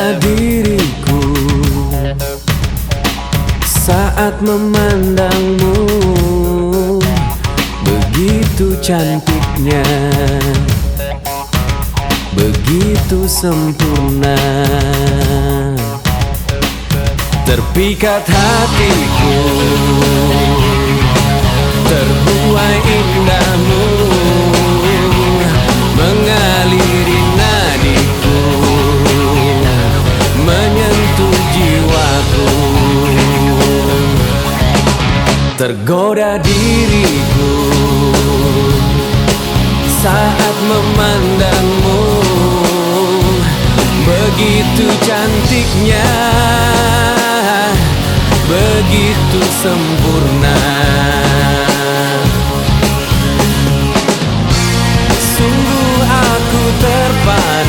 pada diriku. Saat memandangmu Begitu cantiknya. Begitu sempurna. Terpikat hatiku. Terbuai indahmu. Mengapa Tergoda diriku Saat memandangmu. Begitu cantiknya Begitu sempurna. Sungguh aku terpana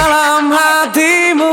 dalam hatimu.